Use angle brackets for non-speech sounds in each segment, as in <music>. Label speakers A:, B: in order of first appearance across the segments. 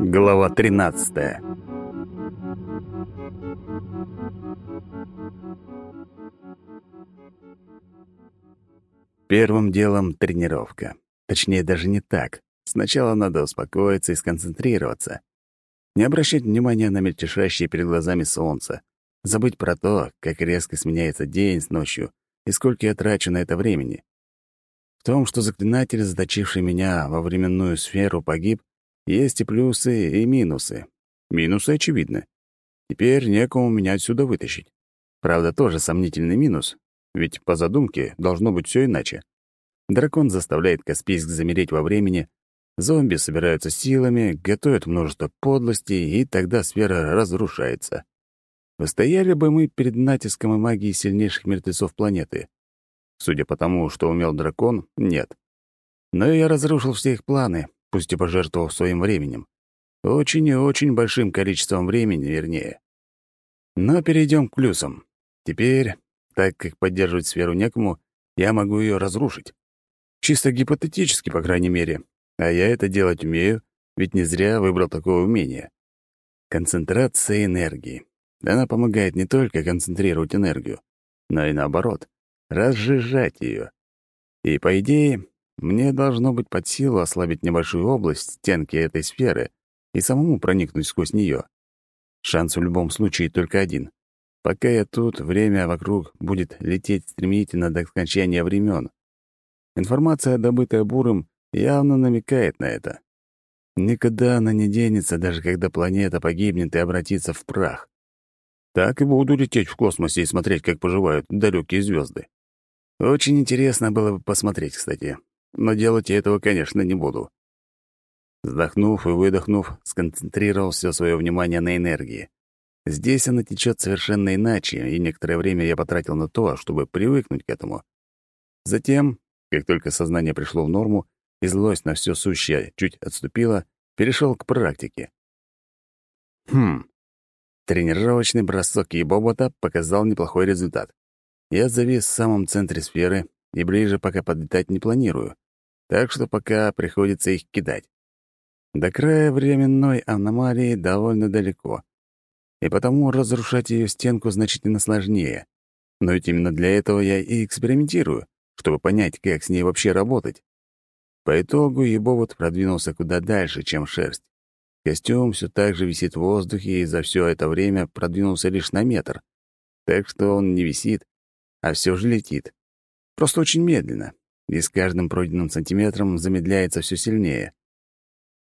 A: Глава 13 Первым делом тренировка. Точнее, даже не так. Сначала надо успокоиться и сконцентрироваться. Не обращать внимания на мельтешащее перед глазами солнце. Забыть про то, как резко сменяется день с ночью и сколько я трачу на это времени. Том, что заклинатель, заточивший меня во временную сферу, погиб, есть и плюсы, и минусы. Минусы очевидны. Теперь некому меня отсюда вытащить. Правда, тоже сомнительный минус, ведь по задумке должно быть все иначе. Дракон заставляет Каспийск замереть во времени, зомби собираются силами, готовят множество подлостей, и тогда сфера разрушается. Выстояли бы мы перед натиском и магией сильнейших мертвецов планеты. Судя по тому, что умел дракон, нет. Но я разрушил все их планы, пусть и пожертвовав своим временем. Очень и очень большим количеством времени, вернее. Но перейдем к плюсам. Теперь, так как поддерживать сферу некому, я могу ее разрушить. Чисто гипотетически, по крайней мере. А я это делать умею, ведь не зря выбрал такое умение. Концентрация энергии. Она помогает не только концентрировать энергию, но и наоборот, разжижать ее. И, по идее, мне должно быть под силу ослабить небольшую область стенки этой сферы и самому проникнуть сквозь нее. Шанс в любом случае только один. Пока я тут, время вокруг будет лететь стремительно до окончания времен. Информация, добытая Бурым, явно намекает на это. Никогда она не денется, даже когда планета погибнет и обратится в прах. Так и буду лететь в космосе и смотреть, как поживают далекие звезды. Очень интересно было бы посмотреть, кстати. Но делать я этого, конечно, не буду. Вздохнув и выдохнув, сконцентрировал все свое внимание на энергии. Здесь она течет совершенно иначе, и некоторое время я потратил на то, чтобы привыкнуть к этому. Затем, как только сознание пришло в норму, и злость на все сущее чуть отступила, перешел к практике. Хм, Тренировочный бросок Ебобота показал неплохой результат. Я завис в самом центре сферы и ближе пока подлетать не планирую, так что пока приходится их кидать. До края временной аномалии довольно далеко, и потому разрушать ее стенку значительно сложнее. Но ведь именно для этого я и экспериментирую, чтобы понять, как с ней вообще работать. По итогу Ебовод продвинулся куда дальше, чем шерсть. Костюм все так же висит в воздухе и за все это время продвинулся лишь на метр. Так что он не висит, а все же летит. Просто очень медленно, и с каждым пройденным сантиметром замедляется все сильнее.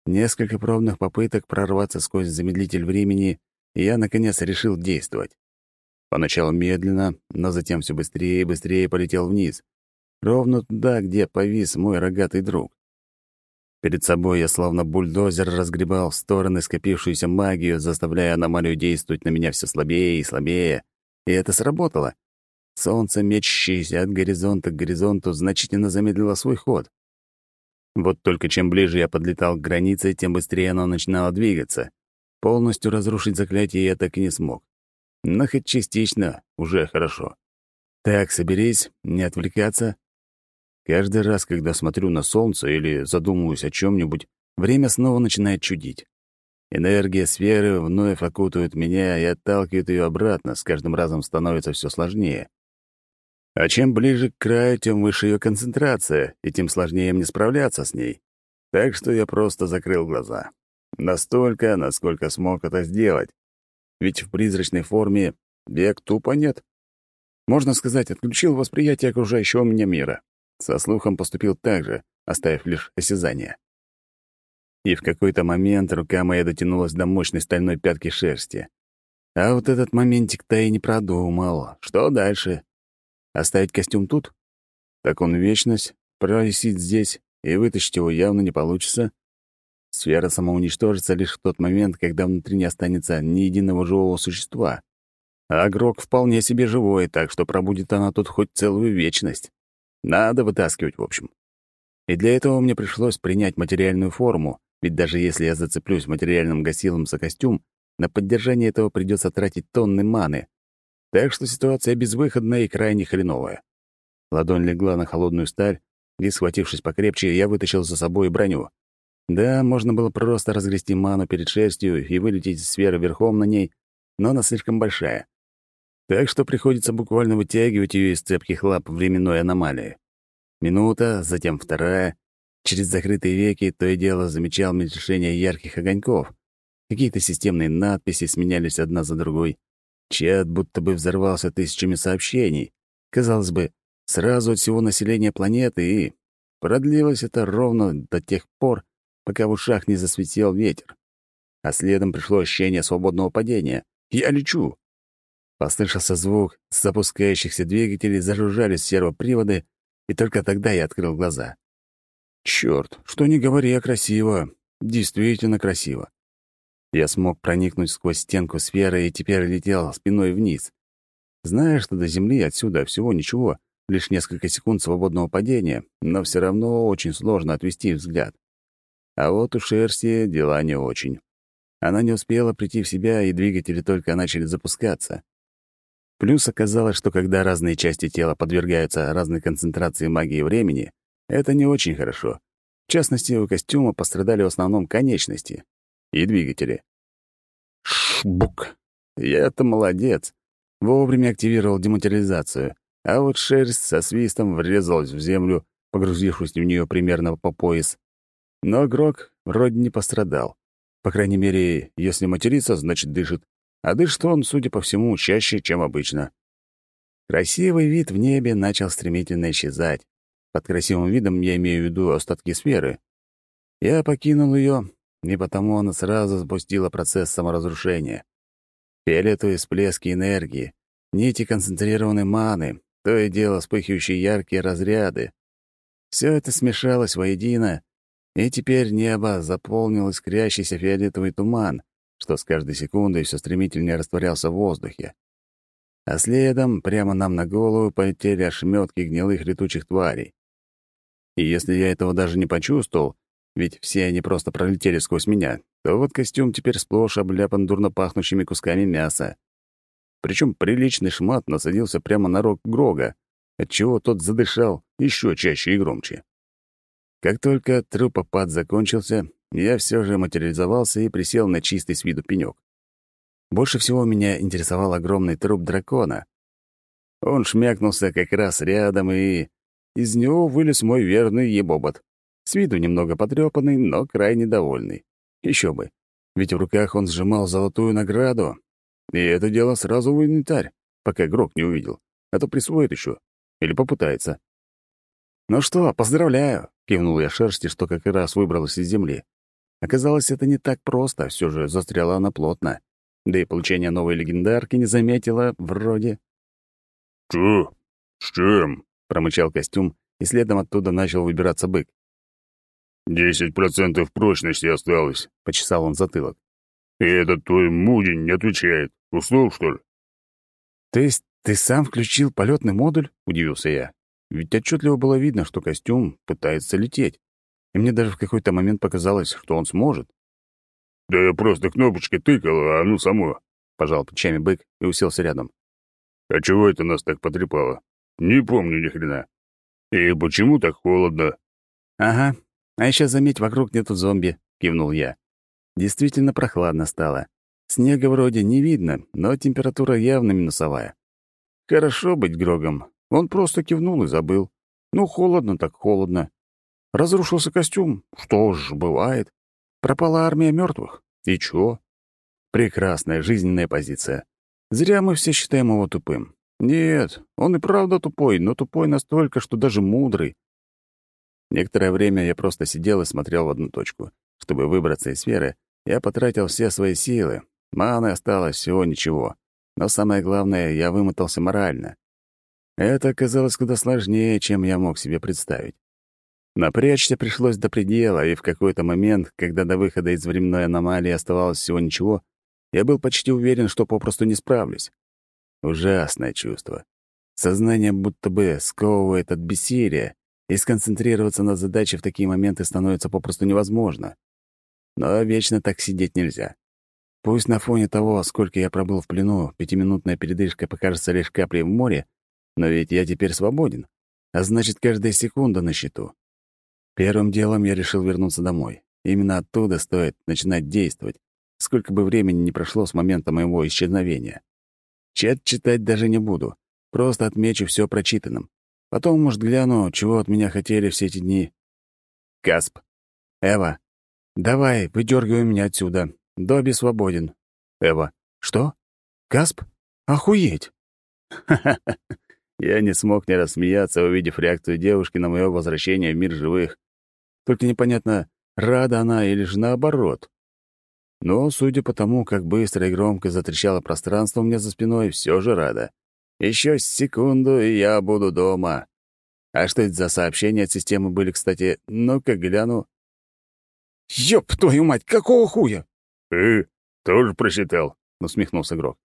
A: Несколько пробных попыток прорваться сквозь замедлитель времени, и я, наконец, решил действовать. Поначалу медленно, но затем все быстрее и быстрее полетел вниз, ровно туда, где повис мой рогатый друг. Перед собой я словно бульдозер разгребал в стороны скопившуюся магию, заставляя аномалию действовать на меня все слабее и слабее. И это сработало. Солнце, мечащееся от горизонта к горизонту, значительно замедлило свой ход. Вот только чем ближе я подлетал к границе, тем быстрее оно начинало двигаться. Полностью разрушить заклятие я так и не смог. Но хоть частично уже хорошо. Так, соберись, не отвлекаться, Каждый раз, когда смотрю на солнце или задумываюсь о чем-нибудь, время снова начинает чудить. Энергия сферы вновь окутывает меня и отталкивает ее обратно, с каждым разом становится все сложнее. А чем ближе к краю, тем выше ее концентрация, и тем сложнее мне справляться с ней. Так что я просто закрыл глаза. Настолько, насколько смог это сделать. Ведь в призрачной форме век тупо нет. Можно сказать, отключил восприятие окружающего меня мира. Со слухом поступил так же, оставив лишь осязание. И в какой-то момент рука моя дотянулась до мощной стальной пятки шерсти. А вот этот моментик-то и не продумал. Что дальше? Оставить костюм тут? Так он вечность, провисит здесь, и вытащить его явно не получится. Сфера самоуничтожится лишь в тот момент, когда внутри не останется ни единого живого существа. А Грок вполне себе живой, так что пробудет она тут хоть целую вечность. Надо вытаскивать, в общем. И для этого мне пришлось принять материальную форму, ведь даже если я зацеплюсь материальным гасилом за костюм, на поддержание этого придется тратить тонны маны. Так что ситуация безвыходная и крайне хреновая. Ладонь легла на холодную сталь, и, схватившись покрепче, я вытащил за собой броню. Да, можно было просто разгрести ману перед шерстью и вылететь из сферы верхом на ней, но она слишком большая. Так что приходится буквально вытягивать ее из цепких лап временной аномалии. Минута, затем вторая. Через закрытые веки то и дело замечал мельтешение ярких огоньков. Какие-то системные надписи сменялись одна за другой. Чат будто бы взорвался тысячами сообщений. Казалось бы, сразу от всего населения планеты, и продлилось это ровно до тех пор, пока в ушах не засветил ветер. А следом пришло ощущение свободного падения. «Я лечу!» Послышался звук, с запускающихся двигателей зажужжали сервоприводы, и только тогда я открыл глаза. Черт, что не говори, а красиво. Действительно красиво. Я смог проникнуть сквозь стенку сферы и теперь летел спиной вниз. Зная, что до Земли отсюда всего ничего, лишь несколько секунд свободного падения, но все равно очень сложно отвести взгляд. А вот у шерсти дела не очень. Она не успела прийти в себя, и двигатели только начали запускаться. Плюс оказалось, что когда разные части тела подвергаются разной концентрации магии времени, это не очень хорошо. В частности, у костюма пострадали в основном конечности и двигатели. Шбук! Я-то молодец. Вовремя активировал дематериализацию, а вот шерсть со свистом врезалась в землю, погрузившись в нее примерно по пояс. Но Грок вроде не пострадал. По крайней мере, если материться, значит, дышит а дышит он, судя по всему, чаще, чем обычно. Красивый вид в небе начал стремительно исчезать. Под красивым видом я имею в виду остатки сферы. Я покинул ее, и потому она сразу запустила процесс саморазрушения. Фиолетовые всплески энергии, нити концентрированной маны, то и дело вспыхивающие яркие разряды. Все это смешалось воедино, и теперь небо заполнил искрящийся фиолетовый туман, что с каждой секундой все стремительнее растворялся в воздухе. А следом прямо нам на голову полетели ошметки гнилых летучих тварей. И если я этого даже не почувствовал, ведь все они просто пролетели сквозь меня, то вот костюм теперь сплошь обляпан дурно пахнущими кусками мяса. Причем приличный шмат насадился прямо на рог Грога, отчего тот задышал еще чаще и громче. Как только трупопад закончился, я все же материализовался и присел на чистый с виду пенек. Больше всего меня интересовал огромный труп дракона. Он шмякнулся как раз рядом, и из него вылез мой верный ебобот. С виду немного потрепанный, но крайне довольный. Еще бы, ведь в руках он сжимал золотую награду. И это дело сразу в инвентарь, пока Грок не увидел, а то присвоит еще. Или попытается. «Ну что, поздравляю!» — кивнул я шерсти, что как раз выбралась из земли. Оказалось, это не так просто, все же застряла она плотно. Да и получение новой легендарки не заметила, вроде.
B: «Чё? С чем?»
A: — промычал костюм, и следом оттуда начал выбираться бык.
B: «Десять процентов прочности осталось», — почесал он затылок. «И этот твой мудень не отвечает. Уснул, что ли?»
A: «То есть ты сам включил полетный модуль?» — удивился я. Ведь отчетливо было видно, что костюм пытается лететь и мне даже в какой-то момент показалось, что он сможет.
B: «Да я просто кнопочкой тыкал, а оно само», —
A: пожал плечами бык и уселся рядом.
B: «А чего это нас так потрепало? Не помню ни хрена. И почему так холодно?»
A: «Ага. А еще заметь, вокруг нету зомби», — кивнул я. Действительно прохладно стало. Снега вроде не видно, но температура явно минусовая. Хорошо быть Грогом. Он просто кивнул и забыл. Ну, холодно так холодно. Разрушился костюм. Что ж, бывает. Пропала армия мертвых. И чё? Прекрасная жизненная позиция. Зря мы все считаем его тупым. Нет, он и правда тупой, но тупой настолько, что даже мудрый. Некоторое время я просто сидел и смотрел в одну точку. Чтобы выбраться из сферы, я потратил все свои силы. Маны осталось всего ничего. Но самое главное, я вымотался морально. Это оказалось куда сложнее, чем я мог себе представить. Напрячься пришлось до предела, и в какой-то момент, когда до выхода из временной аномалии оставалось всего ничего, я был почти уверен, что попросту не справлюсь. Ужасное чувство. Сознание будто бы сковывает от бессилия, и сконцентрироваться на задаче в такие моменты становится попросту невозможно. Но вечно так сидеть нельзя. Пусть на фоне того, сколько я пробыл в плену, пятиминутная передышка покажется лишь каплей в море, но ведь я теперь свободен, а значит, каждая секунда на счету. Первым делом я решил вернуться домой. именно оттуда стоит начинать действовать, сколько бы времени ни прошло с момента моего исчезновения. Чат читать даже не буду, просто отмечу все прочитанным. Потом, может, гляну, чего от меня хотели все эти дни. Касп. Эва. Давай, выдергивай меня отсюда. Добби свободен. Эва. Что? Касп? Охуеть! Ха-ха-ха. <laughs> Я не смог не рассмеяться, увидев реакцию девушки на мое возвращение в мир живых. Только непонятно, рада она или же наоборот. Но, судя по тому, как быстро и громко затрещало пространство у меня за спиной, все же рада. Еще секунду, и я буду дома. А что это за сообщения от системы были, кстати? Ну-ка, гляну. «Ёб твою мать, какого хуя?»
B: «Э, тоже прочитал», — усмехнулся Грок.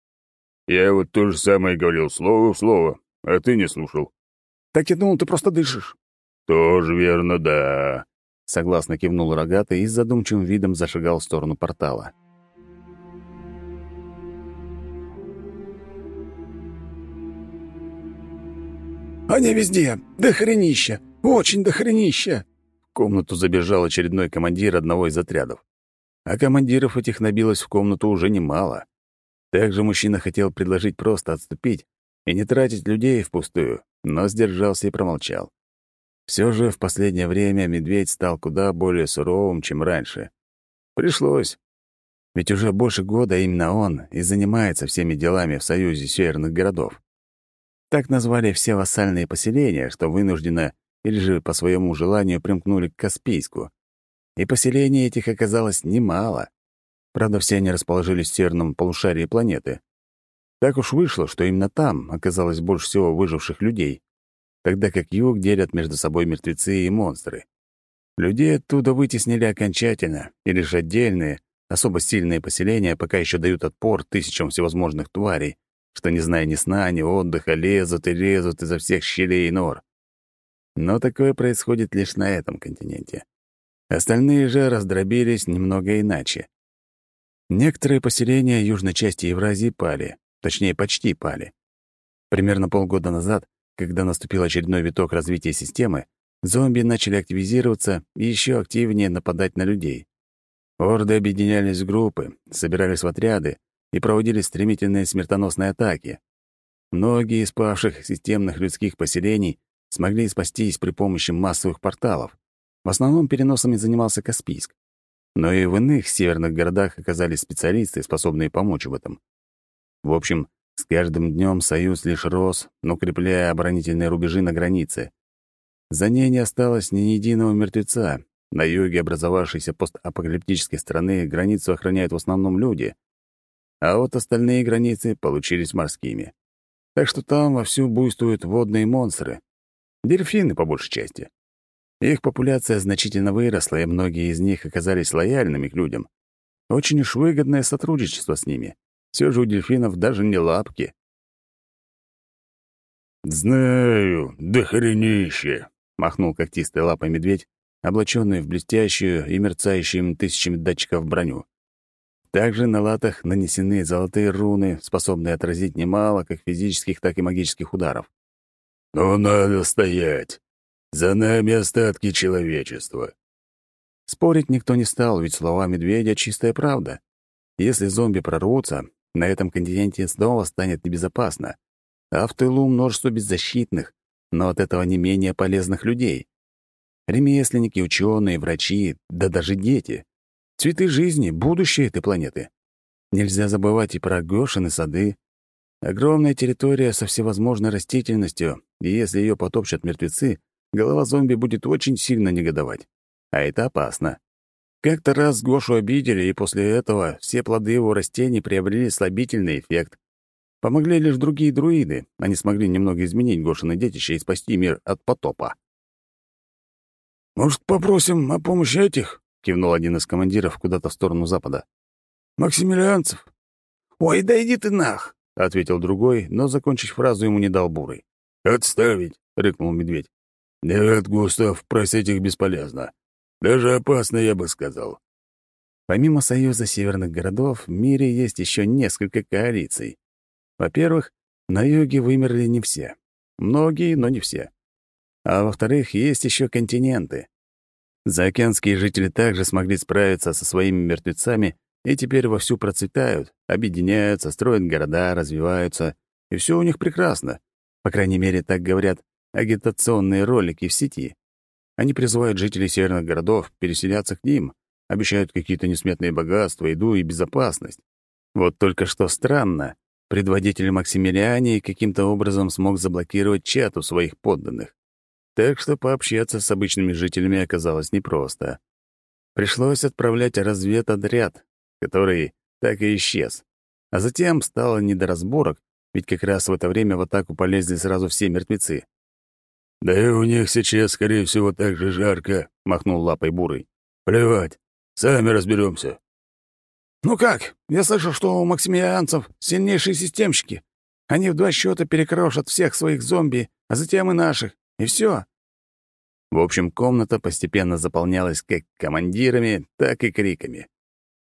B: «Я вот то же самое говорил, слово в слово, а ты не слушал».
A: «Так я думал, ты просто дышишь».
B: «Тоже верно, да», —
A: согласно кивнул рогатый и с задумчивым видом зашагал в сторону портала. «Они везде! Дохренища! Очень дохренища!» В комнату забежал очередной командир одного из отрядов. А командиров этих набилось в комнату уже немало. Также мужчина хотел предложить просто отступить и не тратить людей впустую, но сдержался и промолчал. Все же в последнее время медведь стал куда более суровым, чем раньше. Пришлось. Ведь уже больше года именно он и занимается всеми делами в Союзе северных городов. Так назвали все вассальные поселения, что вынужденно или же по своему желанию примкнули к Каспийску. И поселений этих оказалось немало. Правда, все они расположились в северном полушарии планеты. Так уж вышло, что именно там оказалось больше всего выживших людей, тогда как юг делят между собой мертвецы и монстры. Людей оттуда вытеснили окончательно, и лишь отдельные, особо сильные поселения пока еще дают отпор тысячам всевозможных тварей, что, не зная ни сна, ни отдыха, лезут и лезут изо всех щелей и нор. Но такое происходит лишь на этом континенте. Остальные же раздробились немного иначе. Некоторые поселения южной части Евразии пали, точнее, почти пали. Примерно полгода назад, когда наступил очередной виток развития системы, зомби начали активизироваться и еще активнее нападать на людей. Орды объединялись в группы, собирались в отряды, и проводили стремительные смертоносные атаки. Многие из павших системных людских поселений смогли спастись при помощи массовых порталов. В основном переносами занимался Каспийск. Но и в иных северных городах оказались специалисты, способные помочь в этом. В общем, с каждым днем Союз лишь рос, укрепляя оборонительные рубежи на границе. За ней не осталось ни единого мертвеца. На юге образовавшейся постапокалиптической страны границу охраняют в основном люди — а вот остальные границы получились морскими. Так что там вовсю буйствуют водные монстры. Дельфины, по большей части. Их популяция значительно выросла, и многие из них оказались лояльными к людям. Очень уж выгодное сотрудничество с ними. Все же у дельфинов даже не лапки.
B: «Знаю, да хренище!» — махнул когтистой лапой медведь, облаченный в блестящую и мерцающую тысячами датчиков броню.
A: Также на латах нанесены золотые руны, способные отразить немало как физических, так и магических ударов.
B: «Но надо стоять! За нами остатки человечества!»
A: Спорить никто не стал, ведь слова медведя — чистая правда. Если зомби прорвутся, на этом континенте снова станет небезопасно, а в тылу множество беззащитных, но от этого не менее полезных людей. Ремесленники, ученые, врачи, да даже дети. Цветы жизни — будущее этой планеты. Нельзя забывать и про Гошины сады. Огромная территория со всевозможной растительностью, и если ее потопчат мертвецы, голова зомби будет очень сильно негодовать. А это опасно. Как-то раз Гошу обидели, и после этого все плоды его растений приобрели слабительный эффект. Помогли лишь другие друиды, они смогли немного изменить Гошины детище и спасти мир от потопа.
B: «Может, попросим о помощи этих?»
A: — кивнул один из командиров куда-то в сторону запада.
B: «Максимилианцев?»
C: «Ой, да иди ты нах!»
A: — ответил другой, но закончить фразу ему не дал бурый.
B: «Отставить!» — рыкнул медведь. «Нет, Густав, просить их бесполезно. Даже опасно, я бы сказал».
A: Помимо Союза северных городов, в мире есть еще несколько коалиций. Во-первых, на юге вымерли не все. Многие, но не все. А во-вторых, есть еще континенты. Заокеанские жители также смогли справиться со своими мертвецами и теперь вовсю процветают, объединяются, строят города, развиваются, и все у них прекрасно. По крайней мере, так говорят агитационные ролики в сети. Они призывают жителей северных городов переселяться к ним, обещают какие-то несметные богатства, еду и безопасность. Вот только что странно, предводитель Максимилиани каким-то образом смог заблокировать чат у своих подданных. Так что пообщаться с обычными жителями оказалось непросто. Пришлось отправлять разведотряд, который так и исчез. А затем стало не до разборок, ведь как раз в это время в атаку полезли сразу все мертвецы.
B: «Да и у них сейчас, скорее всего, так же жарко», — махнул лапой бурый. «Плевать, сами разберемся.
C: «Ну как? Я слышал, что у максимилианцев сильнейшие системщики. Они в два счета перекрошат всех своих зомби, а затем и наших. И все.
A: В общем, комната постепенно заполнялась как командирами, так и криками.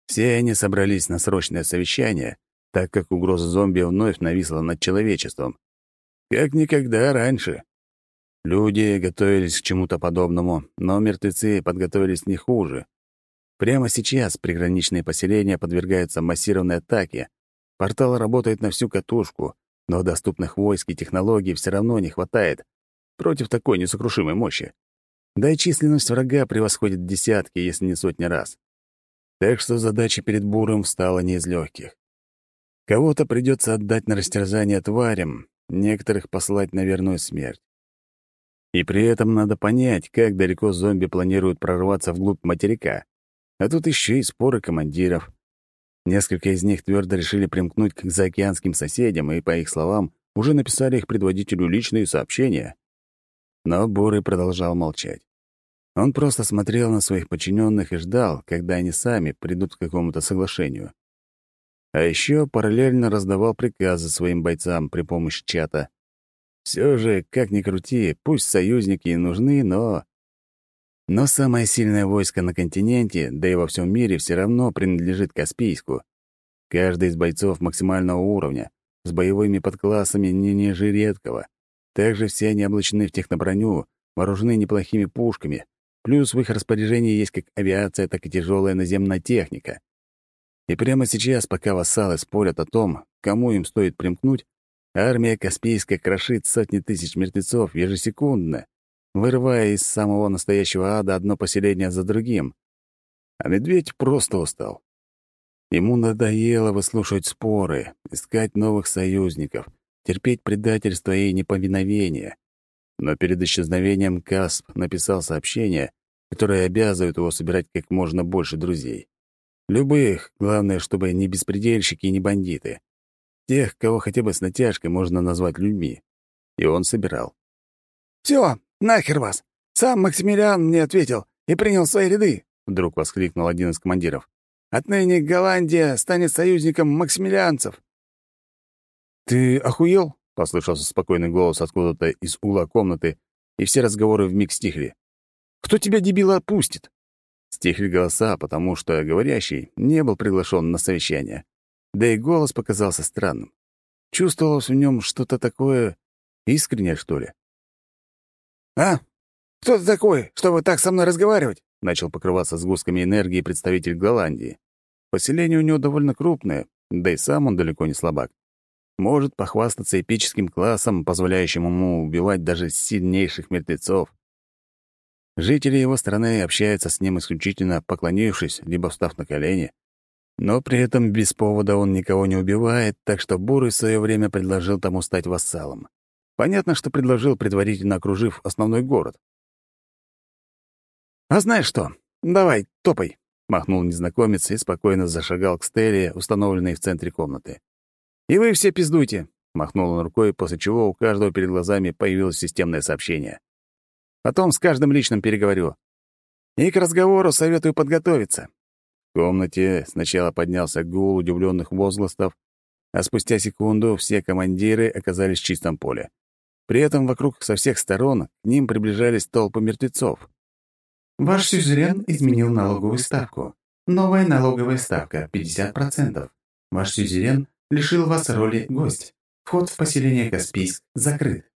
A: Все они собрались на срочное совещание, так как угроза зомби вновь нависла над человечеством. Как никогда раньше. Люди готовились к чему-то подобному, но мертвецы подготовились не хуже. Прямо сейчас приграничные поселения подвергаются массированной атаке. Портал работает на всю катушку, но доступных войск и технологий все равно не хватает против такой несокрушимой мощи. Да и численность врага превосходит десятки, если не сотни раз. Так что задача перед Буром стала не из легких. Кого-то придется отдать на растерзание тварям, некоторых послать на верную смерть. И при этом надо понять, как далеко зомби планируют прорваться вглубь материка. А тут еще и споры командиров. Несколько из них твердо решили примкнуть к заокеанским соседям и, по их словам, уже написали их предводителю личные сообщения. Но Бурый продолжал молчать. Он просто смотрел на своих подчиненных и ждал, когда они сами придут к какому-то соглашению. А еще параллельно раздавал приказы своим бойцам при помощи чата. Все же, как ни крути, пусть союзники и нужны, но... Но самое сильное войско на континенте, да и во всем мире, все равно принадлежит Каспийску. Каждый из бойцов максимального уровня, с боевыми подклассами не ниже редкого. Также все они облачены в техноброню, вооружены неплохими пушками, плюс в их распоряжении есть как авиация, так и тяжелая наземная техника. И прямо сейчас, пока вассалы спорят о том, кому им стоит примкнуть, армия Каспийская крошит сотни тысяч мертвецов ежесекундно, вырывая из самого настоящего ада одно поселение за другим. А медведь просто устал. Ему надоело выслушивать споры, искать новых союзников, терпеть предательство и неповиновение. Но перед исчезновением Касп написал сообщение, которое обязывает его собирать как можно больше друзей. Любых, главное, чтобы не беспредельщики и не бандиты. Тех, кого хотя бы с натяжкой можно назвать людьми. И он собирал.
C: «Все, нахер вас! Сам Максимилиан мне ответил и принял свои ряды!» Вдруг воскликнул один из командиров. «Отныне Голландия станет союзником максимилианцев!» «Ты охуел?» — послышался спокойный голос откуда-то из угла комнаты, и все разговоры вмиг стихли. «Кто тебя, дебила, отпустит?» Стихли голоса, потому что говорящий не был приглашен на совещание. Да и голос показался странным. Чувствовалось в нем что-то такое искреннее, что ли. «А? Кто ты такой, чтобы так со мной разговаривать?» Начал покрываться сгустками энергии представитель Голландии. Поселение у него довольно крупное, да и сам он далеко не слабак. Может похвастаться эпическим классом, позволяющим ему убивать даже сильнейших мертвецов. Жители его страны общаются с ним исключительно поклонившись, либо встав на колени. Но при этом без повода он никого не убивает, так что Бурый в свое время предложил тому стать вассалом. Понятно, что предложил, предварительно окружив основной город. «А знаешь что? Давай, топай!» — махнул незнакомец и спокойно зашагал к стеле, установленной в центре комнаты. «И вы все пиздуйте!» — махнул он рукой, после чего у каждого перед глазами появилось системное сообщение. Потом с каждым личным переговорю. И к разговору советую подготовиться». В комнате сначала поднялся гул удивленных возгласов, а спустя секунду все командиры оказались в чистом поле. При этом вокруг со всех сторон к ним приближались толпы мертвецов.
D: «Ваш сюзерен изменил налоговую ставку. Новая налоговая ставка — 50%. Ваш сюзерен лишил вас роли гость. Вход в поселение Каспийск закрыт.